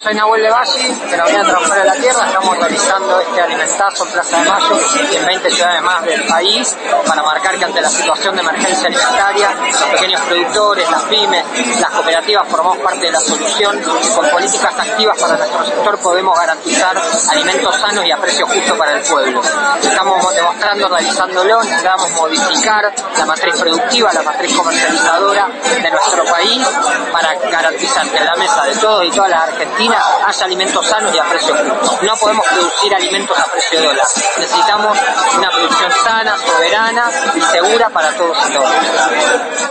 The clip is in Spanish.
Soy Nahuel de Valle, de la Unidad Trabajadora de la Tierra. Estamos realizando este alimentazo en Plaza de Mayo en 20 ciudades más del país para marcar que ante la situación de emergencia alimentaria, los pequeños productores, las pymes, las cooperativas formamos parte de la solución y con políticas activas para nuestro sector podemos garantizar alimentos sanos y a precio justo para el pueblo. Estamos demostrando, realizándolo, necesitamos modificar la matriz productiva, la matriz comercializadora de nuestro la de todos y todas las argentinas haya alimentos sanos y a precio justo. No podemos producir alimentos a precio de dólar. Necesitamos una producción sana, soberana y segura para todos y todas.